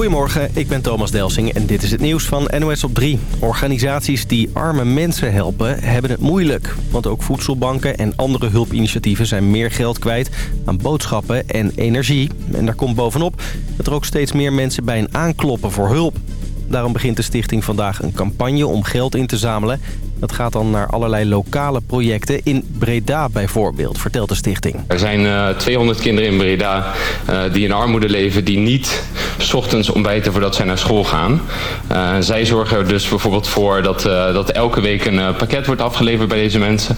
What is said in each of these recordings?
Goedemorgen, ik ben Thomas Delsing en dit is het nieuws van NOS op 3. Organisaties die arme mensen helpen, hebben het moeilijk. Want ook voedselbanken en andere hulpinitiatieven zijn meer geld kwijt aan boodschappen en energie. En daar komt bovenop dat er ook steeds meer mensen bij een aankloppen voor hulp. Daarom begint de stichting vandaag een campagne om geld in te zamelen. Dat gaat dan naar allerlei lokale projecten in Breda bijvoorbeeld, vertelt de stichting. Er zijn uh, 200 kinderen in Breda uh, die in armoede leven... die niet s ochtends ontbijten voordat zij naar school gaan. Uh, zij zorgen er dus bijvoorbeeld voor dat, dat elke week een pakket wordt afgeleverd bij deze mensen.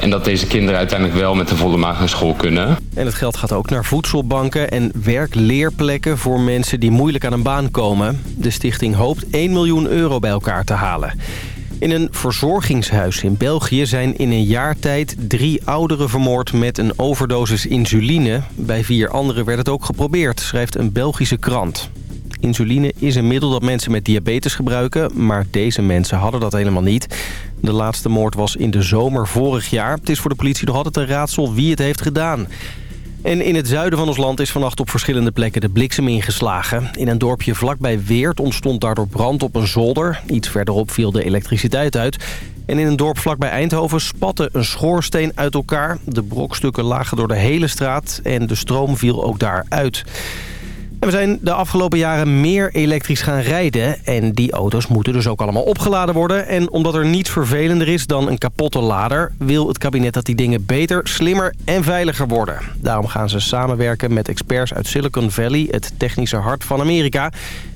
En dat deze kinderen uiteindelijk wel met een volle maag naar school kunnen. En het geld gaat ook naar voedselbanken en werkleerplekken voor mensen die moeilijk aan een baan komen. De stichting hoopt 1 miljoen euro bij elkaar te halen. In een verzorgingshuis in België zijn in een jaar tijd drie ouderen vermoord met een overdosis insuline. Bij vier anderen werd het ook geprobeerd, schrijft een Belgische krant. Insuline is een middel dat mensen met diabetes gebruiken, maar deze mensen hadden dat helemaal niet. De laatste moord was in de zomer vorig jaar. Het is voor de politie nog altijd een raadsel wie het heeft gedaan. En in het zuiden van ons land is vannacht op verschillende plekken de bliksem ingeslagen. In een dorpje vlakbij Weert ontstond daardoor brand op een zolder. Iets verderop viel de elektriciteit uit. En in een dorp vlakbij Eindhoven spatte een schoorsteen uit elkaar. De brokstukken lagen door de hele straat en de stroom viel ook daar uit we zijn de afgelopen jaren meer elektrisch gaan rijden. En die auto's moeten dus ook allemaal opgeladen worden. En omdat er niets vervelender is dan een kapotte lader... wil het kabinet dat die dingen beter, slimmer en veiliger worden. Daarom gaan ze samenwerken met experts uit Silicon Valley... het technische hart van Amerika.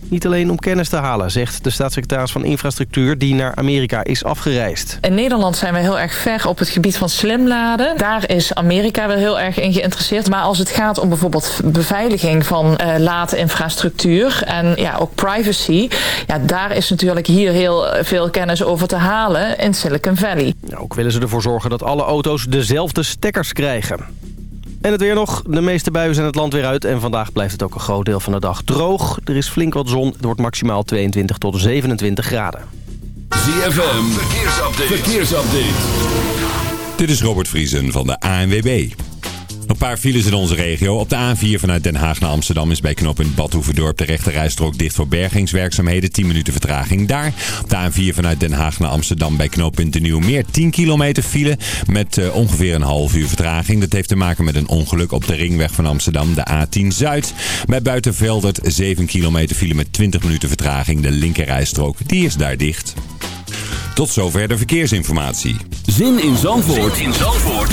Niet alleen om kennis te halen, zegt de staatssecretaris van Infrastructuur... die naar Amerika is afgereisd. In Nederland zijn we heel erg ver op het gebied van slimladen. Daar is Amerika wel heel erg in geïnteresseerd. Maar als het gaat om bijvoorbeeld beveiliging van uh, infrastructuur en ja, ook privacy. Ja, daar is natuurlijk hier heel veel kennis over te halen in Silicon Valley. Ook willen ze ervoor zorgen dat alle auto's dezelfde stekkers krijgen. En het weer nog. De meeste buien zijn het land weer uit. En vandaag blijft het ook een groot deel van de dag droog. Er is flink wat zon. Het wordt maximaal 22 tot 27 graden. ZFM. Verkeersupdate. Verkeersupdate. Dit is Robert Vriesen van de ANWB. Een paar files in onze regio. Op de A4 vanuit Den Haag naar Amsterdam is bij knooppunt Badhoevedorp de rechterrijstrook dicht voor bergingswerkzaamheden. 10 minuten vertraging daar. Op de A4 vanuit Den Haag naar Amsterdam bij knooppunt De Nieuwmeer 10 kilometer file met uh, ongeveer een half uur vertraging. Dat heeft te maken met een ongeluk op de ringweg van Amsterdam, de A10 Zuid. Bij Buitenveldert 7 kilometer file met 20 minuten vertraging. De linkerrijstrook die is daar dicht. Tot zover de verkeersinformatie. Zin in Zandvoort. Zin in Zandvoort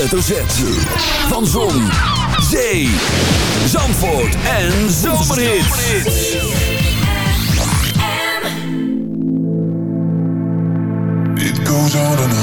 hoofdletter Van Zon, Zee, Zandvoort en Zomerhits. It goes on and on.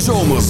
Zomer.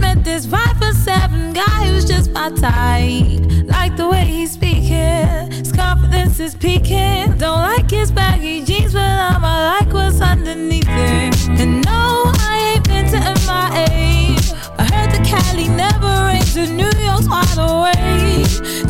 met this five for seven guy who's just my type. Like the way he's speaking his confidence is peaking. Don't like his baggy jeans, but I'ma like what's underneath it. And no, I ain't been to MIA. I heard the Cali never rains, and New York's wide awake.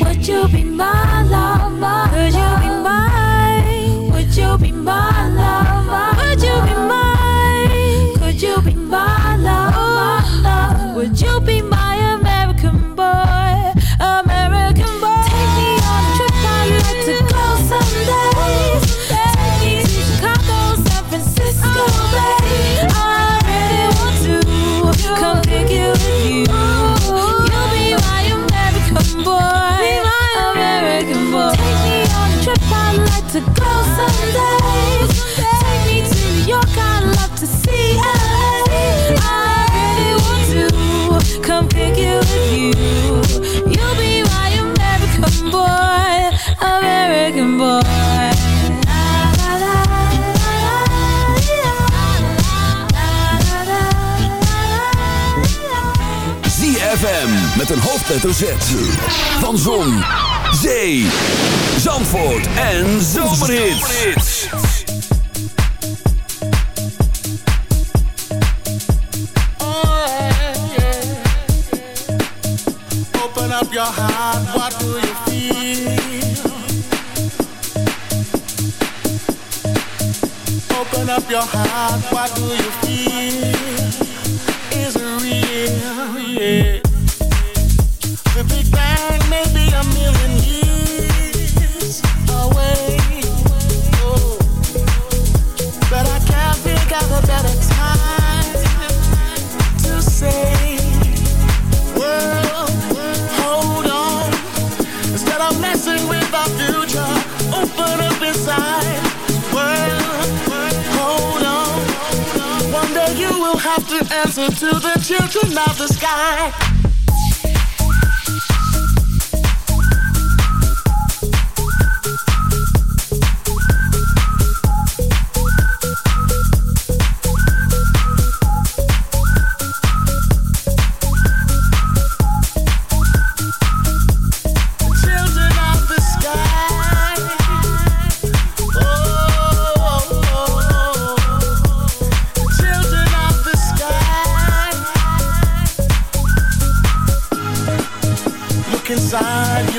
Would you be my love, you be mine? Would you be my love? met een hoofdletter Z. Van Zon, Zee, Zandvoort en Zomerhits. Open up your heart, what do you feel? Open up your heart, what do you feel?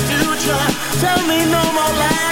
future. Tell me no more lies.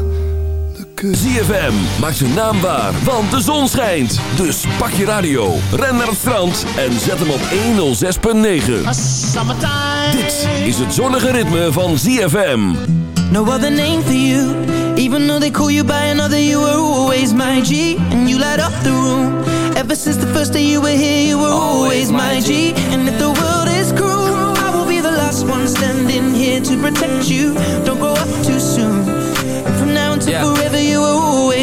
ZFM maakt zijn naam waar, want de zon schijnt. Dus pak je radio, ren naar het strand en zet hem op 106.9. Dit is het zonnige ritme van ZFM. No other name for you Even though they call you by another You were always my G And you light up the room Ever since the first day you were here You were always my G And if the world is cruel I will be the last one standing here To protect you Don't grow up too soon And from now until Yeah. forever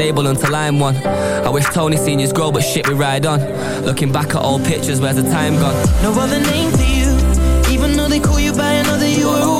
stable until I'm one. I wish Tony seniors grow, but shit, we ride on. Looking back at old pictures, where's the time gone? No other name for you Even though they call you by another You were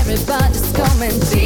Everybody's coming. to.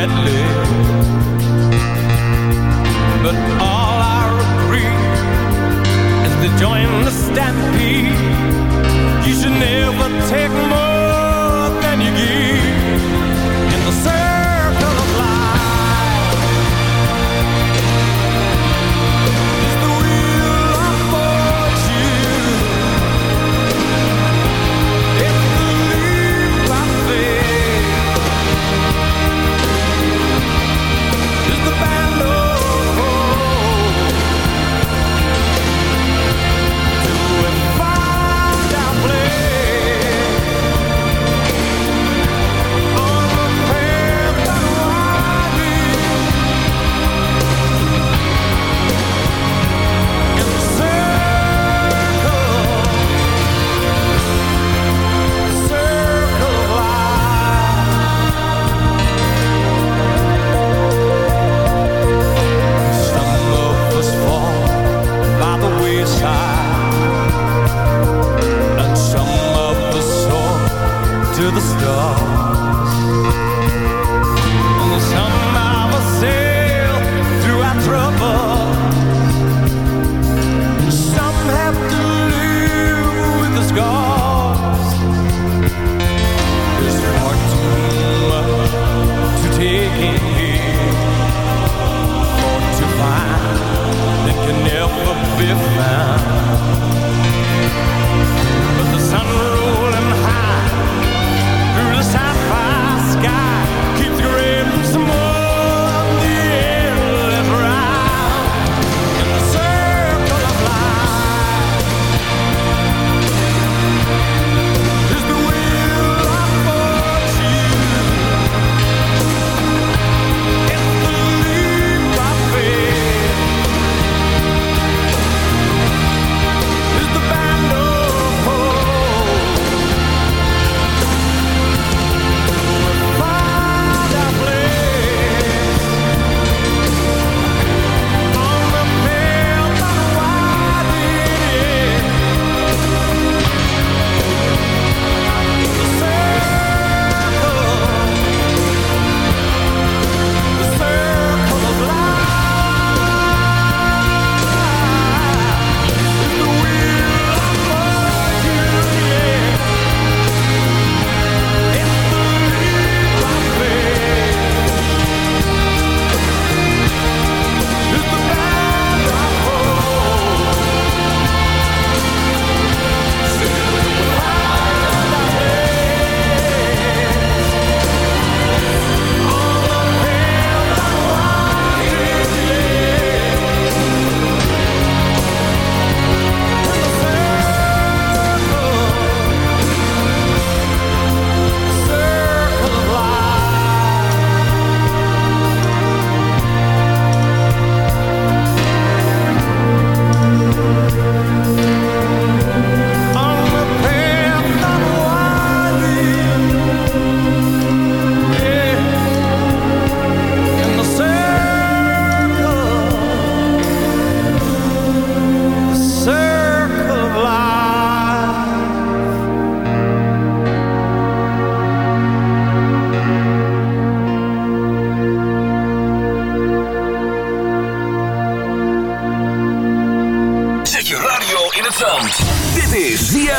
badly. But all I regret is to join the stampede. You should never take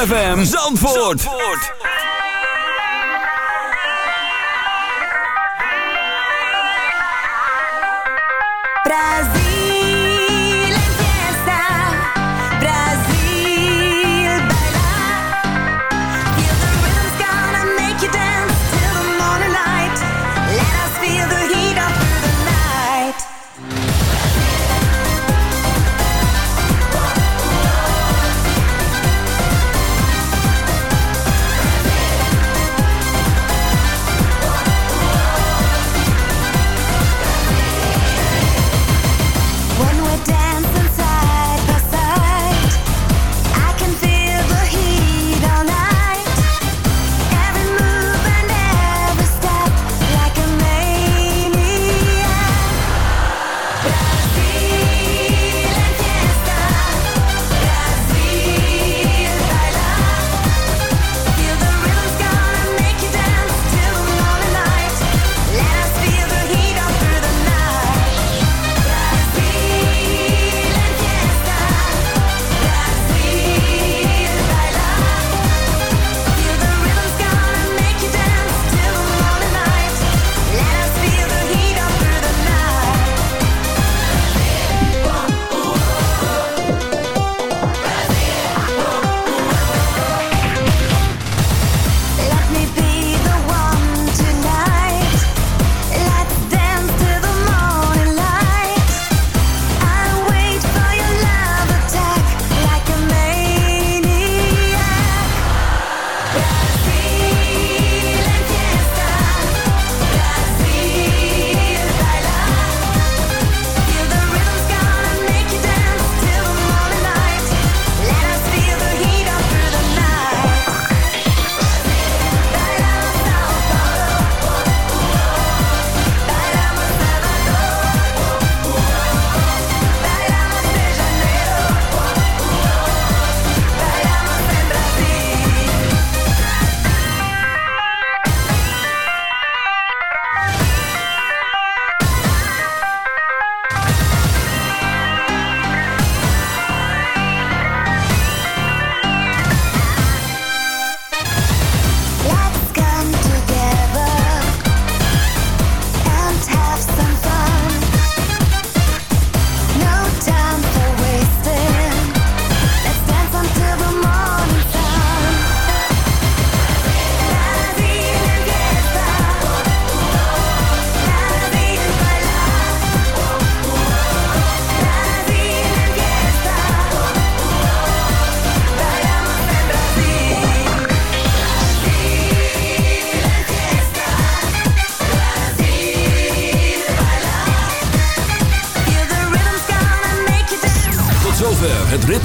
ZFM Zandvoort.